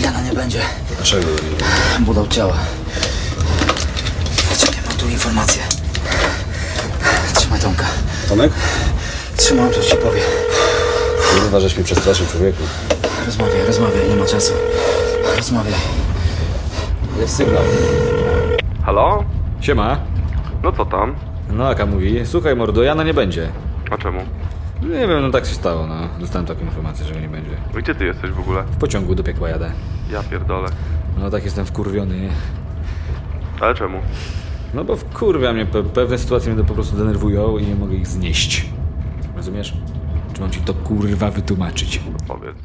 Jana nie będzie. Dlaczego? Budał ciała. Czekaj, mam tu informację. Trzymaj Tomka. Tomek? Trzymam, coś ci powie. Kurwa, żeś mnie przestraszył, człowieku. Rozmawiaj, rozmawiaj, nie ma czasu. Rozmawiaj. Jest sygnał. Halo? Siema. No co tam? No, Aka mówi, słuchaj mordo, Jana nie będzie. A czemu? Nie wiem, no tak się stało, no. Dostałem taką informację, że nie będzie. Gdzie ty jesteś w ogóle? W pociągu do piekła jadę. Ja pierdolę. No tak jestem wkurwiony, nie? Ale czemu? No bo wkurwia mnie, pe pewne sytuacje mnie to po prostu denerwują i nie mogę ich znieść. Rozumiesz? Czy mam ci to kurwa wytłumaczyć? Powiedz.